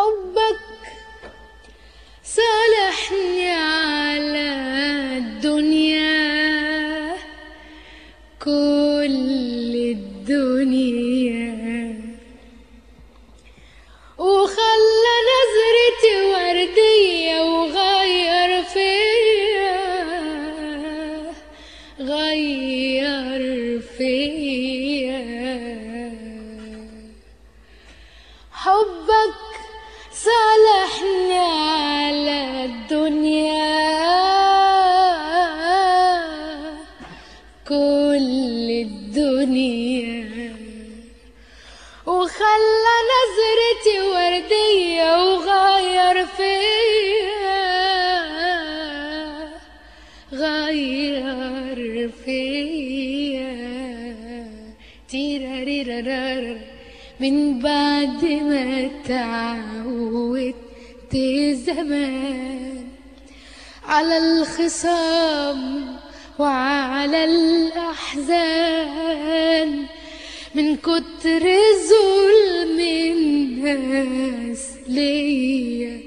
حبك صالحني على الدنيا كل الدنيا. وخلى نظرتي وردية وغير فيا غير فيا. حبك صلحنا على الدنيا. كل الدنيا. وخلى نظرتي وردية وغير فيا غير فيا تيرا من بعد ما تعودت زمان على الخصام وعلى الأحزان. من كتر ظلم الناس ليا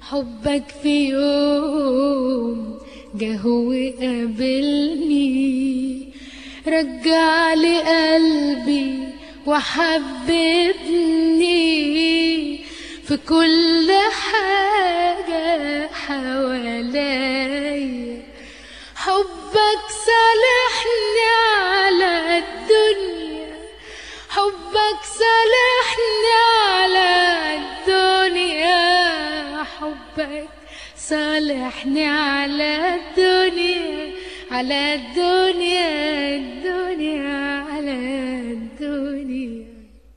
حبك في يوم جه وقابلني رجع لقلبي وحببني في كل حاجة حواليا. حبك صالحني على الدنيا. حبك صالحني على الدنيا. حبك صالحني على الدنيا. على الدنيا.